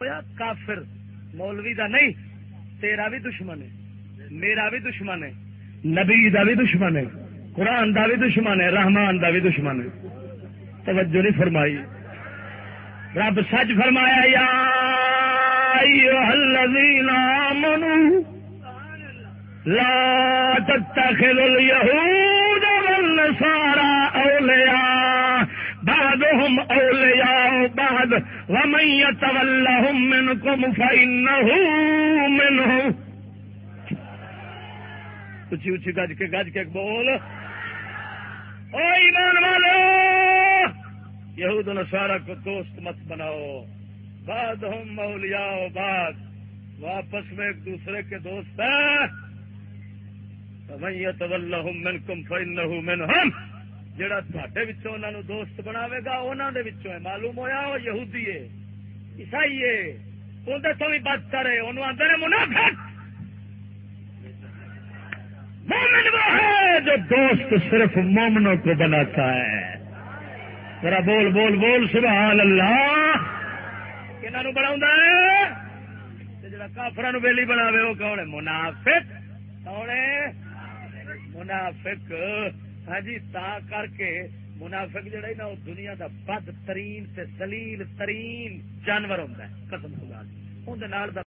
ہویا کافر، مولوی دا نہیں، تیرا بھی دشمن ہے، میرا بھی دشمن ہے، نبی دا بھی دشمن ہے، قرآن دا بھی دشمن ہے، رحمان دا بھی دشمن ہے۔ توجہ نہیں فرمائی۔ رب سچ فرمایا، یا الذین آمنوا، لا تتخذوا اليهود بعضهم اولیاء بعض ومن يتولهم منكم فإنه منهم اچھی اچھی گج کے گج کے بول۔ او ایمان والو! یہود و نصارہ کو دوست مت بناؤ۔ بعد ہم اولیاء بعد واپس میں ایک دوسرے کے دوست ہیں۔ يتولهم منكم فإنه منهم۔ جڑا تھوڑے انہوں نے دوست بناوے گا انہوں دے وچوں ہے معلوم ہویا وہ یہودی ہے عیسائی ہے اندر تو بھی بدتر ہے انہوں اندر منافق۔ مومن وہ ہے جو دوست صرف مومنوں کو بناتا ہے۔ ذرا بول بول بول سبحان اللہ کنہوں بنا جڑا کافر ویلی بناوے وہ کون ہے؟ منافق۔ کون ہے؟ منافق۔ ہاں جی تا کر کے منافق جڑا نا، وہ دنیا دا بد ترین تے سلیل ترین جانور ہوں قسم خدا اندر